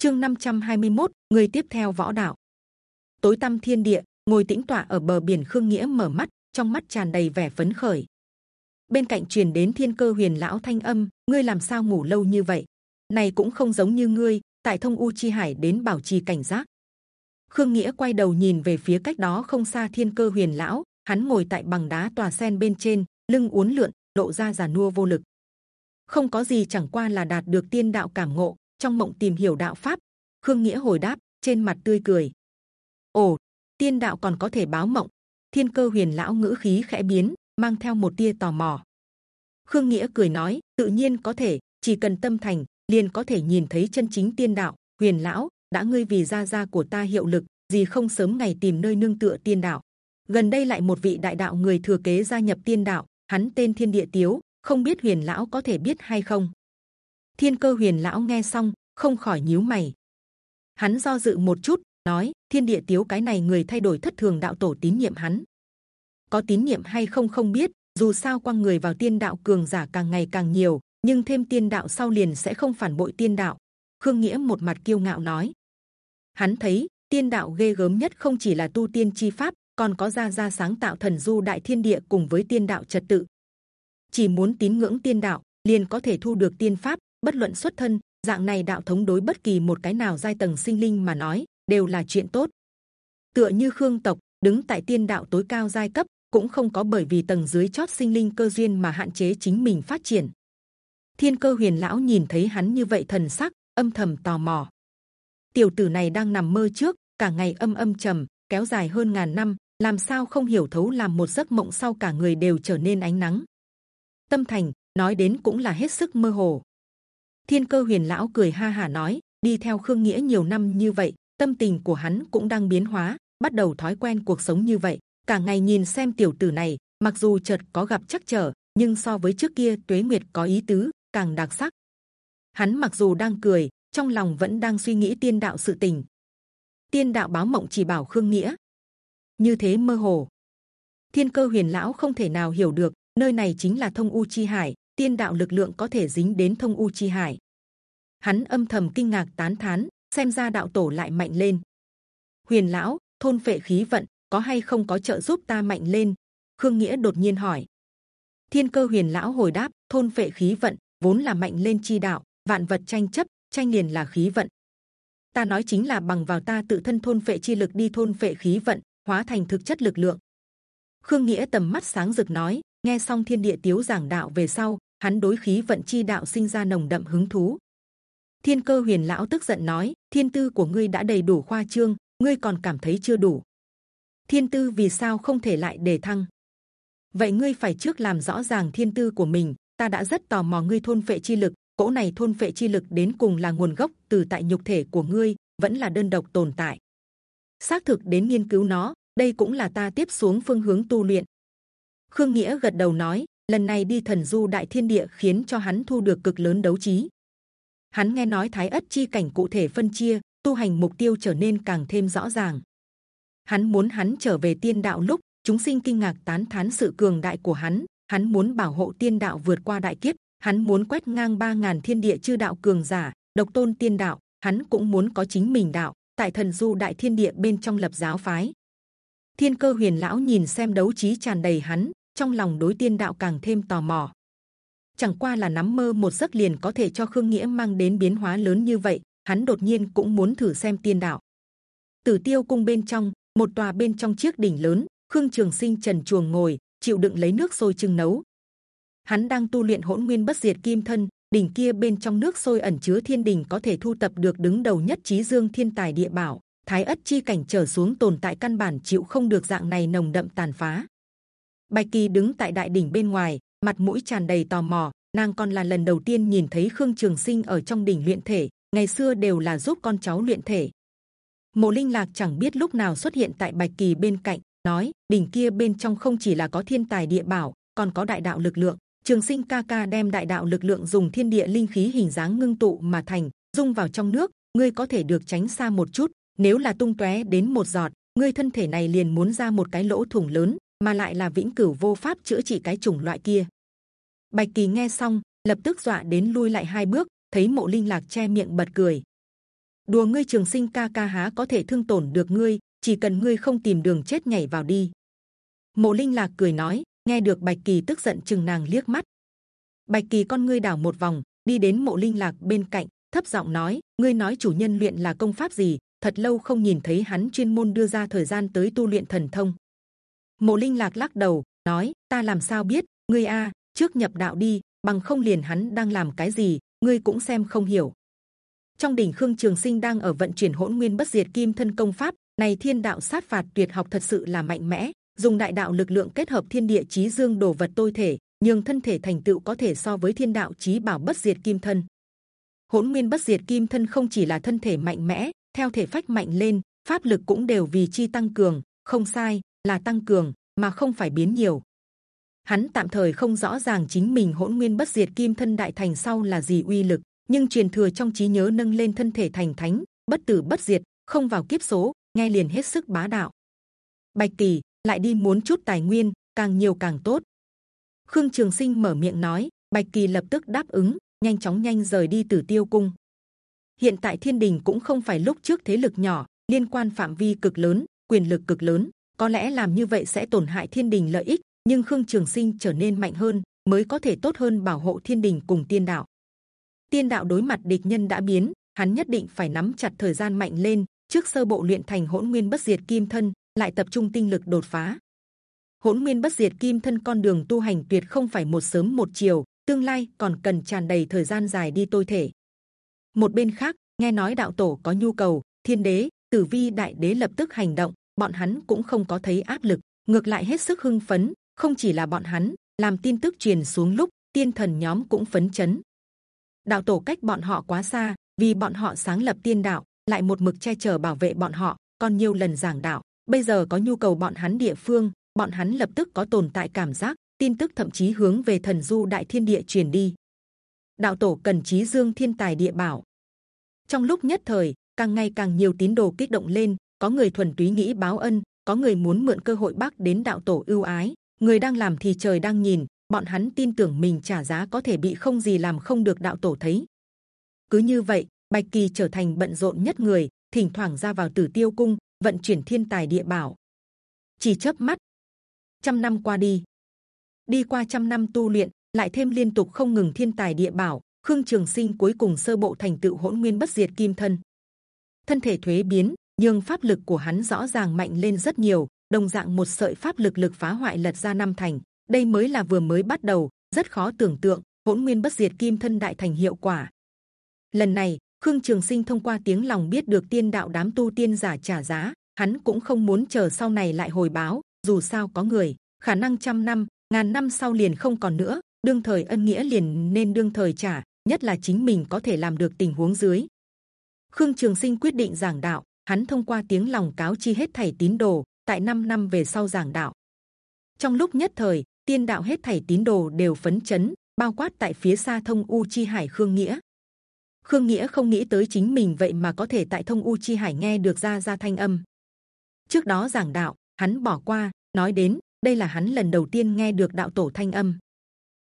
Chương 521, người tiếp theo võ đạo. Tối tăm thiên địa, ngồi tĩnh tọa ở bờ biển khương nghĩa mở mắt, trong mắt tràn đầy vẻ phấn khởi. Bên cạnh truyền đến thiên cơ huyền lão thanh âm, ngươi làm sao ngủ lâu như vậy? Này cũng không giống như ngươi, tại thông u chi hải đến bảo trì cảnh giác. Khương nghĩa quay đầu nhìn về phía cách đó không xa thiên cơ huyền lão, hắn ngồi tại bằng đá tòa sen bên trên, lưng uốn lượn, độ ra già nua vô lực. Không có gì chẳng qua là đạt được tiên đạo cảm ngộ, trong mộng tìm hiểu đạo pháp. Khương nghĩa hồi đáp, trên mặt tươi cười. Ồ, tiên đạo còn có thể báo mộng. Thiên cơ huyền lão ngữ khí khẽ biến, mang theo một tia tò mò. Khương nghĩa cười nói, tự nhiên có thể, chỉ cần tâm thành, liền có thể nhìn thấy chân chính tiên đạo. Huyền lão, đã ngươi vì gia gia của ta hiệu lực, gì không sớm ngày tìm nơi nương tựa tiên đạo. Gần đây lại một vị đại đạo người thừa kế gia nhập tiên đạo, hắn tên Thiên Địa Tiếu, không biết Huyền lão có thể biết hay không? Thiên Cơ Huyền lão nghe xong, không khỏi nhíu mày. Hắn do dự một chút, nói: Thiên Địa Tiếu cái này người thay đổi thất thường đạo tổ tín nhiệm hắn, có tín nhiệm hay không không biết. Dù sao quang người vào tiên đạo cường giả càng ngày càng nhiều, nhưng thêm tiên đạo sau liền sẽ không phản bội tiên đạo. Khương Nghĩa một mặt kiêu ngạo nói: Hắn thấy tiên đạo ghê gớm nhất không chỉ là tu tiên chi pháp, còn có ra ra sáng tạo thần du đại thiên địa cùng với tiên đạo trật tự. Chỉ muốn tín ngưỡng tiên đạo, liền có thể thu được tiên pháp, bất luận xuất thân, dạng này đạo thống đối bất kỳ một cái nào giai tầng sinh linh mà nói đều là chuyện tốt. Tựa như Khương tộc đứng tại tiên đạo tối cao giai cấp, cũng không có bởi vì tầng dưới chót sinh linh cơ duyên mà hạn chế chính mình phát triển. Thiên cơ huyền lão nhìn thấy hắn như vậy thần sắc, âm thầm tò mò. Tiểu tử này đang nằm mơ trước, cả ngày âm âm trầm, kéo dài hơn ngàn năm, làm sao không hiểu thấu làm một giấc mộng sau cả người đều trở nên ánh nắng. Tâm thành nói đến cũng là hết sức mơ hồ. Thiên cơ huyền lão cười ha hà nói, đi theo khương nghĩa nhiều năm như vậy, tâm tình của hắn cũng đang biến hóa, bắt đầu thói quen cuộc sống như vậy. cả ngày nhìn xem tiểu tử này, mặc dù chợt có gặp chắc trở, nhưng so với trước kia tuế nguyệt có ý tứ, càng đặc sắc. Hắn mặc dù đang cười, trong lòng vẫn đang suy nghĩ tiên đạo sự tình. Tiên đạo báo mộng chỉ bảo khương nghĩa, như thế mơ hồ. Thiên cơ huyền lão không thể nào hiểu được, nơi này chính là thông u chi hải, tiên đạo lực lượng có thể dính đến thông u chi hải. Hắn âm thầm kinh ngạc tán thán, xem ra đạo tổ lại mạnh lên. Huyền lão, thôn phệ khí vận có hay không có trợ giúp ta mạnh lên? Khương nghĩa đột nhiên hỏi. Thiên cơ huyền lão hồi đáp, thôn phệ khí vận vốn là mạnh lên chi đạo, vạn vật tranh chấp, tranh liền là khí vận. Ta nói chính là bằng vào ta tự thân thôn phệ chi lực đi thôn phệ khí vận, hóa thành thực chất lực lượng. Khương nghĩa tầm mắt sáng rực nói, nghe xong thiên địa tiếu giảng đạo về sau, hắn đối khí vận chi đạo sinh ra nồng đậm hứng thú. Thiên cơ huyền lão tức giận nói, thiên tư của ngươi đã đầy đủ khoa trương, ngươi còn cảm thấy chưa đủ. Thiên tư vì sao không thể lại đề thăng? Vậy ngươi phải trước làm rõ ràng thiên tư của mình. Ta đã rất tò mò ngươi thôn phệ chi lực, cỗ này thôn phệ chi lực đến cùng là nguồn gốc từ tại nhục thể của ngươi, vẫn là đơn độc tồn tại xác thực đến nghiên cứu nó đây cũng là ta tiếp xuống phương hướng tu luyện khương nghĩa gật đầu nói lần này đi thần du đại thiên địa khiến cho hắn thu được cực lớn đấu trí. Hắn nghe nói thái ất chi cảnh cụ thể phân chia, tu hành mục tiêu trở nên càng thêm rõ ràng. Hắn muốn hắn trở về tiên đạo lúc, chúng sinh kinh ngạc tán thán sự cường đại của hắn. Hắn muốn bảo hộ tiên đạo vượt qua đại kiếp. Hắn muốn quét ngang ba ngàn thiên địa chư đạo cường giả, độc tôn tiên đạo. Hắn cũng muốn có chính mình đạo. Tại thần du đại thiên địa bên trong lập giáo phái. Thiên cơ huyền lão nhìn xem đấu trí tràn đầy hắn trong lòng đối tiên đạo càng thêm tò mò. Chẳng qua là nắm mơ một giấc liền có thể cho khương nghĩa mang đến biến hóa lớn như vậy, hắn đột nhiên cũng muốn thử xem tiên đạo. Tử tiêu cung bên trong, một tòa bên trong chiếc đỉnh lớn, khương trường sinh trần chuồng ngồi, chịu đựng lấy nước sôi trưng nấu. Hắn đang tu luyện hỗn nguyên bất diệt kim thân, đỉnh kia bên trong nước sôi ẩn chứa thiên đỉnh có thể thu tập được đứng đầu nhất trí dương thiên tài địa bảo, thái ất chi cảnh trở xuống tồn tại căn bản chịu không được dạng này nồng đậm tàn phá bạch kỳ đứng tại đại đỉnh bên ngoài mặt mũi tràn đầy tò mò nàng còn là lần đầu tiên nhìn thấy khương trường sinh ở trong đỉnh luyện thể ngày xưa đều là giúp con cháu luyện thể mộ linh lạc chẳng biết lúc nào xuất hiện tại bạch kỳ bên cạnh nói đỉnh kia bên trong không chỉ là có thiên tài địa bảo còn có đại đạo lực lượng Trường Sinh ca ca đem đại đạo lực lượng dùng thiên địa linh khí hình dáng ngưng tụ mà thành, dung vào trong nước. Ngươi có thể được tránh xa một chút. Nếu là tung tóe đến một giọt, ngươi thân thể này liền muốn ra một cái lỗ thủng lớn, mà lại là vĩnh cửu vô pháp chữa trị cái chủng loại kia. Bạch Kỳ nghe xong, lập tức dọa đến lui lại hai bước, thấy Mộ Linh Lạc che miệng bật cười. đùa ngươi trường sinh ca ca há có thể thương tổn được ngươi chỉ cần ngươi không tìm đường chết nhảy vào đi mộ linh lạc cười nói nghe được bạch kỳ tức giận chừng nàng liếc mắt bạch kỳ con ngươi đảo một vòng đi đến mộ linh lạc bên cạnh thấp giọng nói ngươi nói chủ nhân luyện là công pháp gì thật lâu không nhìn thấy hắn chuyên môn đưa ra thời gian tới tu luyện thần thông mộ linh lạc lắc đầu, nói, ta làm sao biết? Ngươi a, trước nhập đạo đi, bằng không liền hắn đang làm cái gì, ngươi cũng xem không hiểu. Trong đỉnh khương trường sinh đang ở vận chuyển hỗn nguyên bất diệt kim thân công pháp, này thiên đạo sát phạt tuyệt học thật sự là mạnh mẽ, dùng đại đạo lực lượng kết hợp thiên địa chí dương đồ vật tôi thể nhưng thân thể thành tựu có thể so với thiên đạo chí bảo bất diệt kim thân. Hỗn nguyên bất diệt kim thân không chỉ là thân thể mạnh mẽ, theo thể phách mạnh lên, pháp lực cũng đều vì chi tăng cường, không sai là tăng cường, mà không phải biến nhiều. Hắn tạm thời không rõ ràng chính mình hỗn nguyên bất diệt kim thân đại thành sau là gì uy lực, nhưng truyền thừa trong trí nhớ nâng lên thân thể thành thánh, bất tử bất diệt, không vào kiếp số nghe liền hết sức bá đạo. Bạch kỳ lại đi muốn chút tài nguyên, càng nhiều càng tốt. Khương trường sinh mở miệng nói, bạch kỳ lập tức đáp ứng, nhanh chóng nhanh rời đi tử tiêu cung. Hiện tại thiên đình cũng không phải lúc trước thế lực nhỏ, liên quan phạm vi cực lớn, quyền lực cực lớn có lẽ làm như vậy sẽ tổn hại thiên đình lợi ích, nhưng khương trường sinh trở nên mạnh hơn, mới có thể tốt hơn bảo hộ thiên đình cùng tiên đạo. Tiên đạo đối mặt địch nhân đã biến, hắn nhất định phải nắm chặt thời gian mạnh lên, trước sơ bộ luyện thành hỗn nguyên bất diệt kim thân, lại tập trung tinh lực đột phá. Hỗn nguyên bất diệt kim thân con đường tu hành tuyệt không phải một sớm một chiều, tương lai còn cần tràn đầy thời gian dài đi tôi thể. Một bên khác, nghe nói đạo tổ có nhu cầu, thiên đế, tử vi đại đế lập tức hành động bọn hắn cũng không có thấy áp lực, ngược lại hết sức hưng phấn, không chỉ là bọn hắn, làm tin tức truyền xuống lúc, tiên thần nhóm cũng phấn chấn. Đạo tổ cách bọn họ quá xa, vì bọn họ sáng lập tiên đạo, lại một mực che chở bảo vệ bọn họ, còn nhiều lần giảng đạo. Bây giờ có nhu cầu bọn hắn địa phương, bọn hắn lập tức có tồn tại cảm giác, tin tức thậm chí hướng về thần du đại thiên địa truyền đi. Đạo tổ cần trí dương thiên tài địa bảo. Trong lúc nhất thời, càng ngày càng nhiều tín đồ kích động lên có người thuần túy nghĩ báo ân, có người muốn mượn cơ hội bác đến đạo tổ ưu ái. Người đang làm thì trời đang nhìn, bọn hắn tin tưởng mình trả giá có thể bị không gì làm không được đạo tổ thấy. Cứ như vậy, bạch kỳ trở thành bận rộn nhất người, thỉnh thoảng ra vào tử tiêu cung, vận chuyển thiên tài địa bảo. Chỉ chớp mắt, trăm năm qua đi. Đi qua trăm năm tu luyện, lại thêm liên tục không ngừng thiên tài địa bảo, khương trường sinh cuối cùng sơ bộ thành tựu hỗn nguyên bất diệt kim thân. Thân thể thuế biến nhưng pháp lực của hắn rõ ràng mạnh lên rất nhiều, đồng dạng một sợi pháp lực lực phá hoại lật ra năm thành. Đây mới là vừa mới bắt đầu, rất khó tưởng tượng, hỗn nguyên bất diệt kim thân đại thành hiệu quả. Lần này, khương trường sinh thông qua tiếng lòng biết được tiên đạo đám tu tiên giả trả giá, hắn cũng không muốn chờ sau này lại hồi báo, dù sao có người, khả năng trăm năm, ngàn năm sau liền không còn nữa, đương thời ân nghĩa liền nên đương thời trả, nhất là chính mình có thể làm được tình huống dưới. Khương trường sinh quyết định giảng đạo hắn thông qua tiếng lòng cáo chi hết thảy tín đồ, tại 5 năm về sau giảng đạo. Trong lúc nhất thời, tiên đạo hết thảy tín đồ đều phấn chấn, bao quát tại phía xa thông u chi hải khương nghĩa. Khương nghĩa không nghĩ tới chính mình vậy mà có thể tại thông u chi hải nghe được ra ra thanh âm. Trước đó giảng đạo, hắn bỏ qua, nói đến, đây là hắn lần đầu tiên nghe được đạo tổ thanh âm.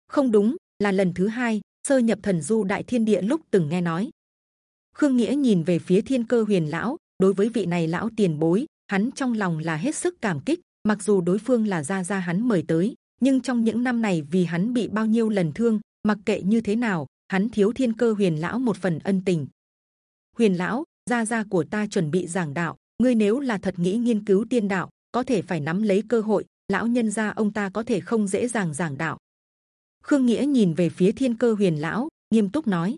Không đúng, là lần thứ hai, sơ nhập thần du đại thiên địa lúc từng nghe nói. Khương nghĩa nhìn về phía thiên cơ huyền lão đối với vị này lão tiền bối, hắn trong lòng là hết sức cảm kích, mặc dù đối phương là gia gia hắn mời tới, nhưng trong những năm này vì hắn bị bao nhiêu lần thương, mặc kệ như thế nào, hắn thiếu thiên cơ huyền lão một phần ân tình. Huyền lão, gia gia của ta chuẩn bị giảng đạo, ngươi nếu là thật nghĩ nghiên cứu tiên đạo, có thể phải nắm lấy cơ hội, lão nhân gia ông ta có thể không dễ dàng giảng đạo. Khương nghĩa nhìn về phía thiên cơ huyền lão, nghiêm túc nói.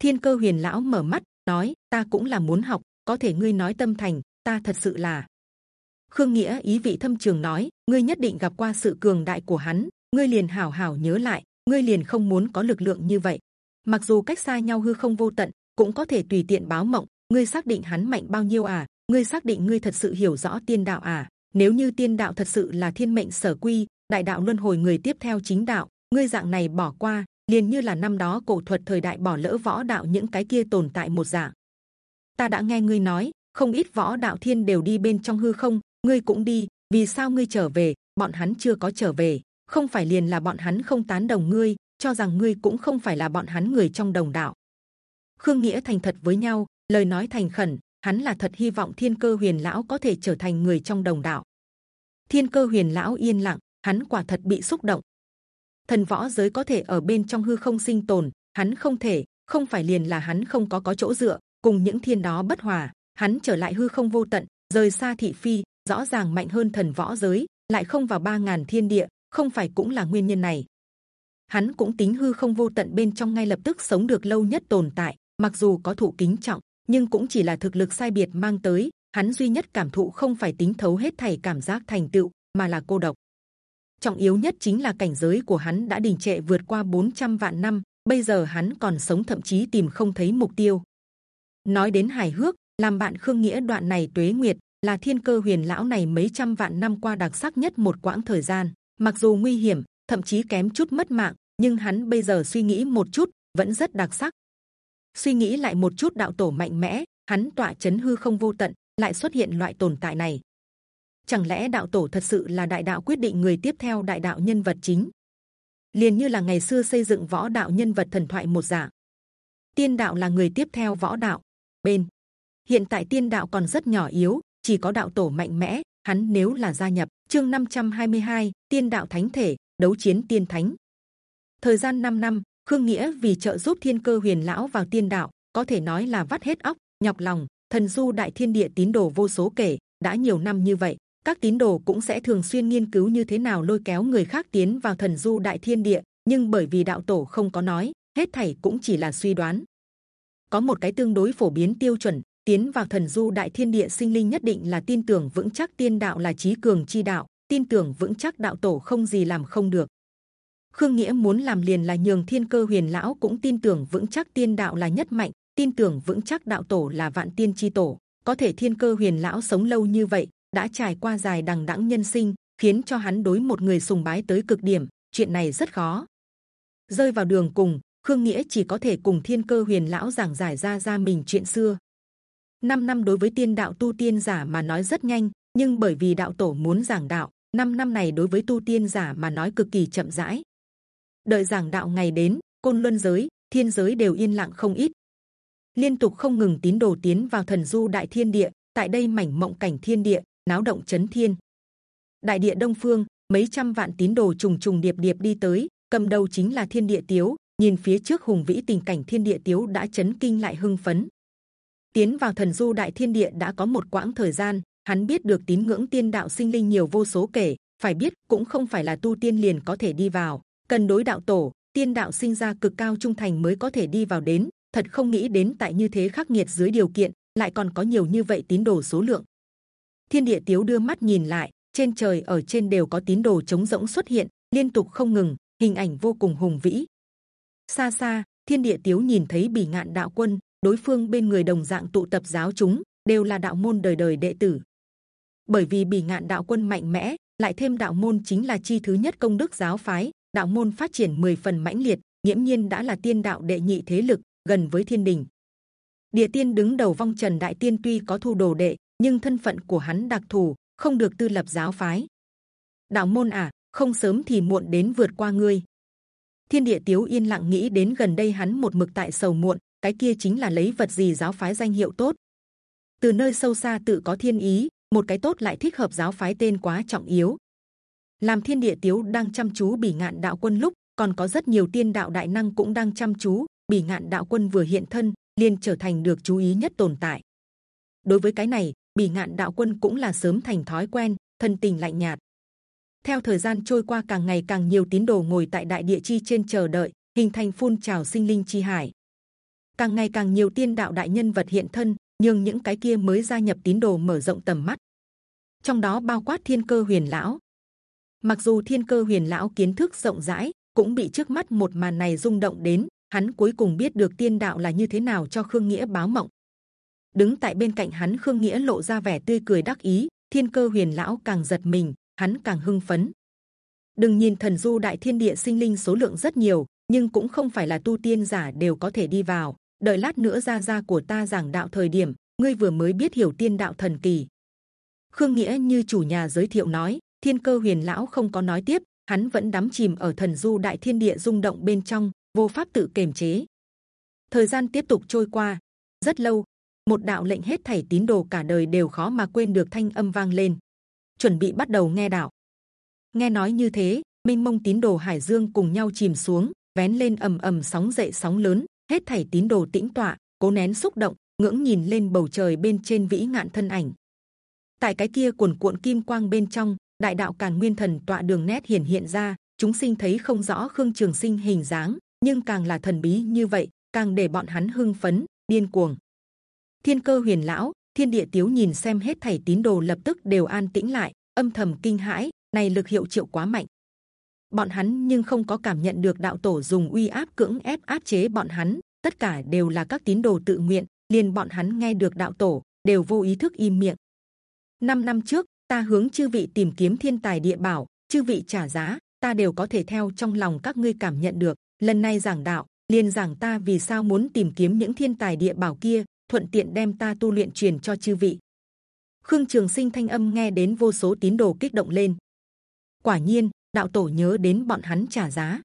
Thiên cơ huyền lão mở mắt, nói, ta cũng là muốn học có thể ngươi nói tâm thành, ta thật sự là. Khương nghĩa ý vị thâm trường nói, ngươi nhất định gặp qua sự cường đại của hắn, ngươi liền hảo hảo nhớ lại, ngươi liền không muốn có lực lượng như vậy. Mặc dù cách xa nhau hư không vô tận, cũng có thể tùy tiện báo mộng, ngươi xác định hắn mạnh bao nhiêu à ngươi xác định ngươi thật sự hiểu rõ tiên đạo à. Nếu như tiên đạo thật sự là thiên mệnh sở quy, đại đạo luân hồi người tiếp theo chính đạo, ngươi dạng này bỏ qua, liền như là năm đó cổ thuật thời đại bỏ lỡ võ đạo những cái kia tồn tại một dạng ta đã nghe ngươi nói, không ít võ đạo thiên đều đi bên trong hư không, ngươi cũng đi, vì sao ngươi trở về? Bọn hắn chưa có trở về. Không phải liền là bọn hắn không tán đồng ngươi, cho rằng ngươi cũng không phải là bọn hắn người trong đồng đạo. Khương nghĩa thành thật với nhau, lời nói thành khẩn, hắn là thật hy vọng thiên cơ huyền lão có thể trở thành người trong đồng đạo. Thiên cơ huyền lão yên lặng, hắn quả thật bị xúc động. Thần võ giới có thể ở bên trong hư không sinh tồn, hắn không thể, không phải liền là hắn không có có chỗ dựa cùng những thiên đó bất hòa, hắn trở lại hư không vô tận, rời xa thị phi, rõ ràng mạnh hơn thần võ giới, lại không vào ba ngàn thiên địa, không phải cũng là nguyên nhân này. Hắn cũng tính hư không vô tận bên trong ngay lập tức sống được lâu nhất tồn tại, mặc dù có thụ kính trọng, nhưng cũng chỉ là thực lực sai biệt mang tới, hắn duy nhất cảm thụ không phải tính thấu hết thảy cảm giác thành tựu, mà là cô độc. Trọng yếu nhất chính là cảnh giới của hắn đã đình trệ vượt qua 400 vạn năm, bây giờ hắn còn sống thậm chí tìm không thấy mục tiêu nói đến hài hước, làm bạn khương nghĩa đoạn này tuế nguyệt, là thiên cơ huyền lão này mấy trăm vạn năm qua đặc sắc nhất một quãng thời gian. Mặc dù nguy hiểm, thậm chí kém chút mất mạng, nhưng hắn bây giờ suy nghĩ một chút, vẫn rất đặc sắc. Suy nghĩ lại một chút đạo tổ mạnh mẽ, hắn tọa chấn hư không vô tận, lại xuất hiện loại tồn tại này. Chẳng lẽ đạo tổ thật sự là đại đạo quyết định người tiếp theo đại đạo nhân vật chính? Liền như là ngày xưa xây dựng võ đạo nhân vật thần thoại một dạng. Tiên đạo là người tiếp theo võ đạo bên. Hiện tại tiên đạo còn rất nhỏ yếu chỉ có đạo tổ mạnh mẽ hắn nếu là gia nhập chương 522, tiên đạo thánh thể đấu chiến tiên thánh. Thời gian 5 năm khương nghĩa vì trợ giúp thiên cơ huyền lão vào tiên đạo có thể nói là vắt hết óc nhọc lòng thần du đại thiên địa tín đồ vô số kể đã nhiều năm như vậy các tín đồ cũng sẽ thường xuyên nghiên cứu như thế nào lôi kéo người khác tiến vào thần du đại thiên địa nhưng bởi vì đạo tổ không có nói hết thảy cũng chỉ là suy đoán có một cái tương đối phổ biến tiêu chuẩn, tiến vào thần du đại thiên địa sinh linh nhất định là tin tưởng vững chắc tiên đạo là trí cường chi đạo, tin tưởng vững chắc đạo tổ không gì làm không được. Khương nghĩa muốn làm liền là nhường thiên cơ huyền lão cũng tin tưởng vững chắc tiên đạo là nhất mạnh, tin tưởng vững chắc đạo tổ là vạn tiên chi tổ. Có thể thiên cơ huyền lão sống lâu như vậy, đã trải qua dài đằng đẵng nhân sinh, khiến cho hắn đối một người sùng bái tới cực điểm, chuyện này rất khó. Rơi vào đường cùng khương nghĩa chỉ có thể cùng thiên cơ huyền lão giảng giải ra ra mình chuyện xưa. 5 năm đối với tiên đạo tu tiên giả mà nói rất nhanh, nhưng bởi vì đạo tổ muốn giảng đạo 5 năm này đối với tu tiên giả mà nói cực kỳ chậm rãi. Đợi giảng đạo ngày đến, côn luân giới, thiên giới đều yên lặng không ít. Liên tục không ngừng tín đồ tiến vào thần du đại thiên địa, tại đây mảnh mộng cảnh thiên địa, náo động chấn thiên. Đại địa đông phương, mấy trăm vạn tín đồ trùng trùng điệp điệp đi tới, cầm đầu chính là thiên địa tiếu nhìn phía trước hùng vĩ tình cảnh thiên địa tiếu đã chấn kinh lại hưng phấn. Tiến vào thần du đại thiên địa đã có một quãng thời gian, hắn biết được tín ngưỡng tiên đạo sinh linh nhiều vô số kể, phải biết cũng không phải là tu tiên liền có thể đi vào. Cần đối đạo tổ, tiên đạo sinh ra cực cao trung thành mới có thể đi vào đến. Thật không nghĩ đến tại như thế khắc nghiệt dưới điều kiện, lại còn có nhiều như vậy tín đồ số lượng. Thiên địa tiếu đưa mắt nhìn lại, trên trời ở trên đều có tín đồ chống rỗng xuất hiện, liên tục không ngừng, hình ảnh vô cùng hùng vĩ xa xa, thiên địa tiếu nhìn thấy bỉ ngạn đạo quân, đối phương bên người đồng dạng tụ tập giáo chúng, đều là đạo môn đời đời đệ tử. Bởi vì bỉ ngạn đạo quân mạnh mẽ, lại thêm đạo môn chính là chi thứ nhất công đức giáo phái, đạo môn phát triển 10 phần mãnh liệt, nghiễm nhiên đã là tiên đạo đệ nhị thế lực, gần với thiên đình. Địa tiên đứng đầu vong trần đại tiên tuy có thu đồ đệ, nhưng thân phận của hắn đặc thù, không được tư lập giáo phái. Đạo môn à không sớm thì muộn đến vượt qua ngươi thiên địa tiếu yên lặng nghĩ đến gần đây hắn một mực tại sầu muộn, cái kia chính là lấy vật gì giáo phái danh hiệu tốt. Từ nơi sâu xa tự có thiên ý, một cái tốt lại thích hợp giáo phái tên quá trọng yếu. Làm thiên địa tiếu đang chăm chú bỉ ngạn đạo quân lúc, còn có rất nhiều tiên đạo đại năng cũng đang chăm chú, bỉ ngạn đạo quân vừa hiện thân, liền trở thành được chú ý nhất tồn tại. Đối với cái này, bỉ ngạn đạo quân cũng là sớm thành thói quen, thân tình lạnh nhạt theo thời gian trôi qua càng ngày càng nhiều tín đồ ngồi tại đại địa chi trên chờ đợi, hình thành phun trào sinh linh chi hải. Càng ngày càng nhiều tiên đạo đại nhân vật hiện thân, nhưng những cái kia mới gia nhập tín đồ mở rộng tầm mắt. Trong đó bao quát thiên cơ huyền lão. Mặc dù thiên cơ huyền lão kiến thức rộng rãi, cũng bị trước mắt một màn này rung động đến, hắn cuối cùng biết được tiên đạo là như thế nào cho khương nghĩa báo mộng. Đứng tại bên cạnh hắn khương nghĩa lộ ra vẻ tươi cười đắc ý, thiên cơ huyền lão càng giật mình hắn càng hưng phấn. Đừng nhìn thần du đại thiên địa sinh linh số lượng rất nhiều, nhưng cũng không phải là tu tiên giả đều có thể đi vào. Đợi lát nữa ra ra của ta giảng đạo thời điểm, ngươi vừa mới biết hiểu tiên đạo thần kỳ. Khương nghĩa như chủ nhà giới thiệu nói, thiên cơ huyền lão không có nói tiếp, hắn vẫn đắm chìm ở thần du đại thiên địa rung động bên trong, vô pháp tự kiềm chế. Thời gian tiếp tục trôi qua. Rất lâu, một đạo lệnh hết thảy tín đồ cả đời đều khó mà quên được thanh âm vang lên chuẩn bị bắt đầu nghe đạo. Nghe nói như thế, minh mông tín đồ hải dương cùng nhau chìm xuống, vén lên ầm ầm sóng dậy sóng lớn, hết thảy tín đồ tĩnh tọa, cố nén xúc động, ngưỡng nhìn lên bầu trời bên trên vĩ ngạn thân ảnh. Tại cái kia cuồn cuộn kim quang bên trong, đại đạo càn nguyên thần tọa đường nét hiển hiện ra, chúng sinh thấy không rõ khương trường sinh hình dáng, nhưng càng là thần bí như vậy, càng để bọn hắn hưng phấn, điên cuồng. Thiên cơ huyền lão thiên địa tiếu nhìn xem hết thảy tín đồ lập tức đều an tĩnh lại, âm thầm kinh hãi, này lực hiệu triệu quá mạnh. Bọn hắn nhưng không có cảm nhận được đạo tổ dùng uy áp cưỡng ép áp chế bọn hắn, tất cả đều là các tín đồ tự nguyện, liền bọn hắn nghe được đạo tổ, đều vô ý thức im miệng. Năm năm trước, ta hướng chư vị tìm kiếm thiên tài địa bảo, chư vị trả giá, ta đều có thể theo trong lòng các ngươi cảm nhận được. Lần này giảng đạo, liền giảng ta vì sao muốn tìm kiếm những thiên tài địa bảo kia thuận tiện đem ta tu luyện truyền cho chư vị. Khương trường sinh thanh âm nghe đến vô số tín đồ kích động lên. Quả nhiên, đạo tổ nhớ đến bọn hắn trả giá.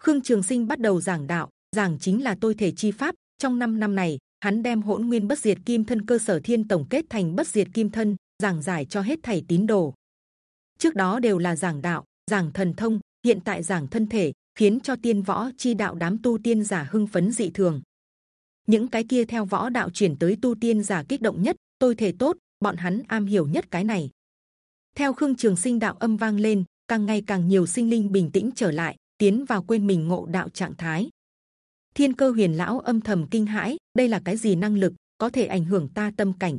Khương trường sinh bắt đầu giảng đạo, giảng chính là tôi thể chi pháp. Trong năm năm này, hắn đem hỗn nguyên bất diệt kim thân cơ sở thiên tổng kết thành bất diệt kim thân, giảng giải cho hết thảy tín đồ. Trước đó đều là giảng đạo, giảng thần thông, hiện tại giảng thân thể, khiến cho tiên võ chi đạo đám tu tiên giả hưng phấn dị thường những cái kia theo võ đạo chuyển tới tu tiên giả kích động nhất, tôi thể tốt, bọn hắn am hiểu nhất cái này. Theo khương trường sinh đạo âm vang lên, càng ngày càng nhiều sinh linh bình tĩnh trở lại, tiến vào quên mình ngộ đạo trạng thái. Thiên cơ huyền lão âm thầm kinh hãi, đây là cái gì năng lực, có thể ảnh hưởng ta tâm cảnh?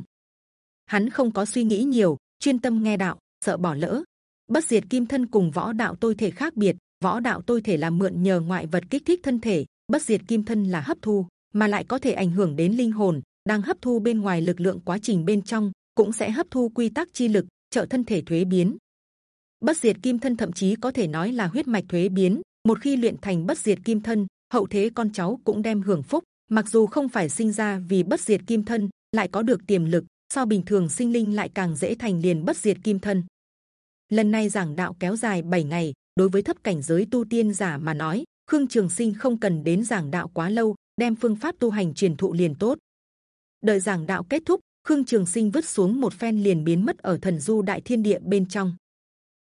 Hắn không có suy nghĩ nhiều, chuyên tâm nghe đạo, sợ bỏ lỡ. Bất diệt kim thân cùng võ đạo tôi thể khác biệt, võ đạo tôi thể là mượn nhờ ngoại vật kích thích thân thể, bất diệt kim thân là hấp thu mà lại có thể ảnh hưởng đến linh hồn, đang hấp thu bên ngoài lực lượng quá trình bên trong, cũng sẽ hấp thu quy tắc chi lực, trợ thân thể thuế biến. Bất diệt kim thân thậm chí có thể nói là huyết mạch thuế biến. Một khi luyện thành bất diệt kim thân, hậu thế con cháu cũng đem hưởng phúc. Mặc dù không phải sinh ra vì bất diệt kim thân, lại có được tiềm lực, so bình thường sinh linh lại càng dễ thành liền bất diệt kim thân. Lần này giảng đạo kéo dài 7 ngày, đối với thấp cảnh giới tu tiên giả mà nói, khương trường sinh không cần đến giảng đạo quá lâu đem phương pháp tu hành truyền thụ liền tốt. Đợi giảng đạo kết thúc, khương trường sinh vứt xuống một phen liền biến mất ở thần du đại thiên địa bên trong.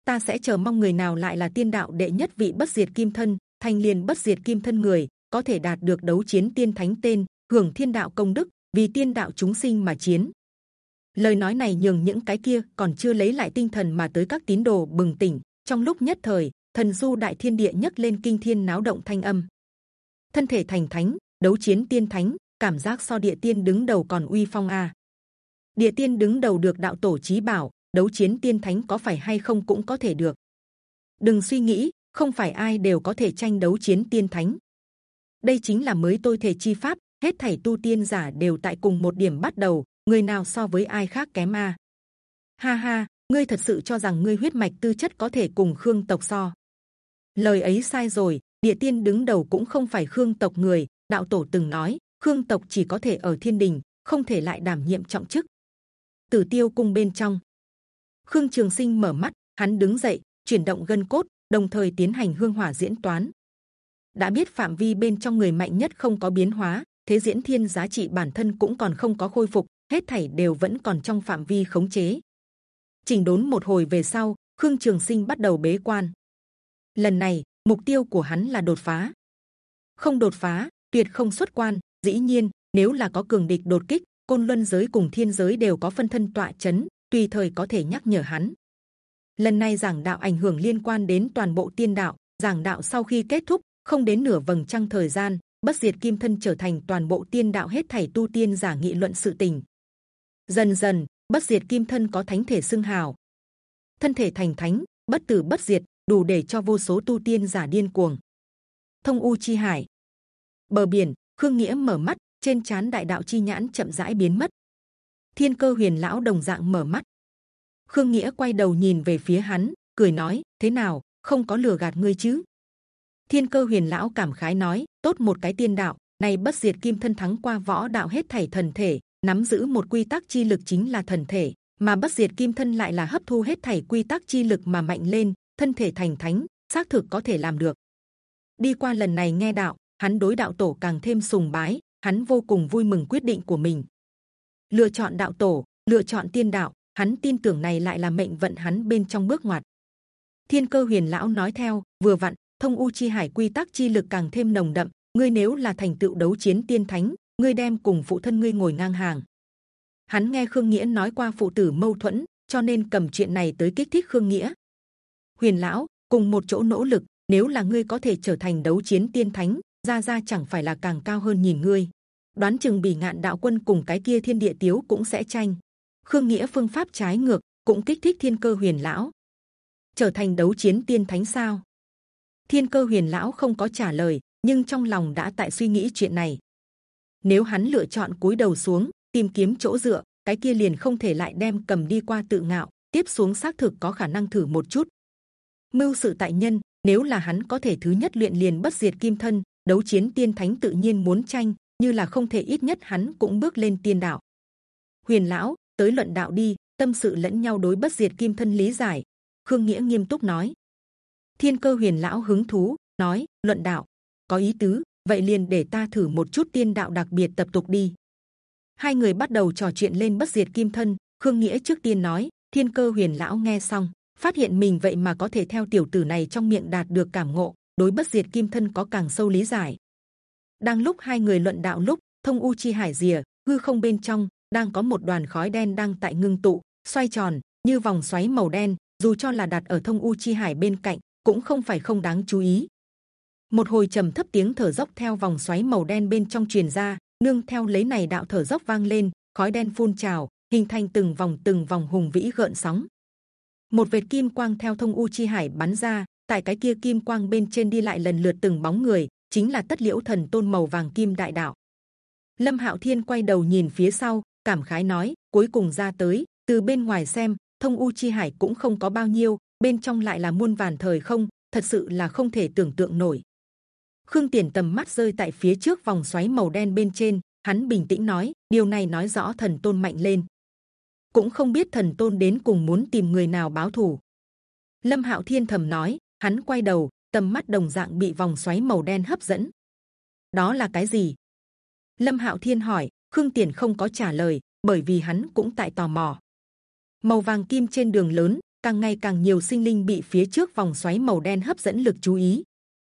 Ta sẽ chờ mong người nào lại là tiên đạo đệ nhất vị bất diệt kim thân, thanh liền bất diệt kim thân người, có thể đạt được đấu chiến tiên thánh tên, hưởng thiên đạo công đức, vì tiên đạo chúng sinh mà chiến. Lời nói này nhường những cái kia còn chưa lấy lại tinh thần mà tới các tín đồ bừng tỉnh. Trong lúc nhất thời, thần du đại thiên địa nhấc lên kinh thiên náo động thanh âm. Thân thể thành thánh đấu chiến tiên thánh, cảm giác so địa tiên đứng đầu còn uy phong a. Địa tiên đứng đầu được đạo tổ chí bảo, đấu chiến tiên thánh có phải hay không cũng có thể được. Đừng suy nghĩ, không phải ai đều có thể tranh đấu chiến tiên thánh. Đây chính là mới tôi thể chi pháp, hết thảy tu tiên giả đều tại cùng một điểm bắt đầu, người nào so với ai khác kém a. Ha ha, ngươi thật sự cho rằng ngươi huyết mạch tư chất có thể cùng khương tộc so. Lời ấy sai rồi, địa tiên đứng đầu cũng không phải khương tộc người đạo tổ từng nói, khương tộc chỉ có thể ở thiên đình, không thể lại đảm nhiệm trọng chức. Tử tiêu cung bên trong, khương trường sinh mở mắt, hắn đứng dậy, chuyển động gân cốt, đồng thời tiến hành hương hỏa diễn toán. Đã biết phạm vi bên trong người mạnh nhất không có biến hóa, thế diễn thiên giá trị bản thân cũng còn không có khôi phục, hết thảy đều vẫn còn trong phạm vi khống chế. Chỉnh đốn một hồi về sau, khương trường sinh bắt đầu bế quan. Lần này, mục tiêu của hắn là đột phá. Không đột phá tuyệt không xuất quan. Dĩ nhiên, nếu là có cường địch đột kích, côn luân giới cùng thiên giới đều có phân thân tọa chấn, tùy thời có thể nhắc nhở hắn. Lần này giảng đạo ảnh hưởng liên quan đến toàn bộ tiên đạo. Giảng đạo sau khi kết thúc, không đến nửa vầng trăng thời gian, bất diệt kim thân trở thành toàn bộ tiên đạo hết thảy tu tiên giả nghị luận sự tình. Dần dần, bất diệt kim thân có thánh thể xưng hào. Thân thể thành thánh, bất tử bất diệt, đủ để cho vô số tu tiên giả điên cuồng. Thông u chi hải bờ biển, khương nghĩa mở mắt, trên chán đại đạo chi nhãn chậm rãi biến mất. Thiên cơ huyền lão đồng dạng mở mắt. Khương nghĩa quay đầu nhìn về phía hắn, cười nói, thế nào, không có lừa gạt ngươi chứ? Thiên cơ huyền lão cảm khái nói, tốt một cái tiên đạo này bất diệt kim thân thắng qua võ đạo hết thảy thần thể, nắm giữ một quy tắc chi lực chính là thần thể, mà bất diệt kim thân lại là hấp thu hết thảy quy tắc chi lực mà mạnh lên, thân thể thành thánh, xác thực có thể làm được. Đi qua lần này nghe đạo hắn đối đạo tổ càng thêm sùng bái hắn vô cùng vui mừng quyết định của mình lựa chọn đạo tổ, lựa chọn tiên đạo. Hắn tin tưởng này lại là mệnh vận hắn bên trong bước ngoặt. Thiên cơ huyền lão nói theo, vừa vặn thông u chi hải quy tắc chi lực càng thêm nồng đậm. Ngươi nếu là thành tựu đấu chiến tiên thánh, ngươi đem cùng phụ thân ngươi ngồi ngang hàng. Hắn nghe Khương Nghĩa nói qua phụ tử mâu thuẫn, cho nên cầm chuyện này tới kích thích Khương Nghĩa. Huyền lão cùng một chỗ nỗ lực, nếu là ngươi có thể trở thành đấu chiến tiên thánh, gia gia chẳng phải là càng cao hơn nhìn ngươi. Đoán chừng bỉ ngạn đạo quân cùng cái kia thiên địa tiếu cũng sẽ tranh. Khương Nghĩa phương pháp trái ngược cũng kích thích thiên cơ huyền lão trở thành đấu chiến tiên thánh sao? Thiên cơ huyền lão không có trả lời, nhưng trong lòng đã tại suy nghĩ chuyện này. Nếu hắn lựa chọn cúi đầu xuống tìm kiếm chỗ dựa, cái kia liền không thể lại đem cầm đi qua tự ngạo. Tiếp xuống xác thực có khả năng thử một chút. Mưu sự tại nhân, nếu là hắn có thể thứ nhất luyện liền bất diệt kim thân, đấu chiến tiên thánh tự nhiên muốn tranh, như là không thể ít nhất hắn cũng bước lên tiên đạo. Huyền lão tới luận đạo đi, tâm sự lẫn nhau đối bất diệt kim thân lý giải. Khương nghĩa nghiêm túc nói. Thiên cơ huyền lão hứng thú nói luận đạo có ý tứ, vậy liền để ta thử một chút tiên đạo đặc biệt tập tục đi. Hai người bắt đầu trò chuyện lên bất diệt kim thân. Khương nghĩa trước tiên nói, thiên cơ huyền lão nghe xong phát hiện mình vậy mà có thể theo tiểu tử này trong miệng đạt được cảm ngộ, đối bất diệt kim thân có càng sâu lý giải. Đang lúc hai người luận đạo lúc, thông u chi hải rìa hư không bên trong đang có một đoàn khói đen đang tại ngưng tụ, xoay tròn như vòng xoáy màu đen. Dù cho là đặt ở thông u chi hải bên cạnh, cũng không phải không đáng chú ý. Một hồi trầm thấp tiếng thở dốc theo vòng xoáy màu đen bên trong truyền ra, nương theo lấy này đạo thở dốc vang lên, khói đen phun trào, hình thành từng vòng từng vòng hùng vĩ gợn sóng một vệt kim quang theo thông u chi hải bắn ra tại cái kia kim quang bên trên đi lại lần lượt từng bóng người chính là tất liễu thần tôn màu vàng kim đại đạo. Lâm hạo thiên quay đầu nhìn phía sau cảm khái nói cuối cùng ra tới từ bên ngoài xem thông u chi hải cũng không có bao nhiêu bên trong lại là muôn vàn thời không thật sự là không thể tưởng tượng nổi. Khương tiền tầm mắt rơi tại phía trước vòng xoáy màu đen bên trên hắn bình tĩnh nói điều này nói rõ thần tôn mạnh lên. Cũng không biết thần tôn đến cùng muốn tìm người nào báo thù. Lâm Hạo Thiên thầm nói, hắn quay đầu, tầm mắt đồng dạng bị vòng xoáy màu đen hấp dẫn. Đó là cái gì? Lâm Hạo Thiên hỏi. Khương Tiền không có trả lời, bởi vì hắn cũng tại tò mò. Màu vàng kim trên đường lớn, càng ngày càng nhiều sinh linh bị phía trước vòng xoáy màu đen hấp dẫn lực chú ý.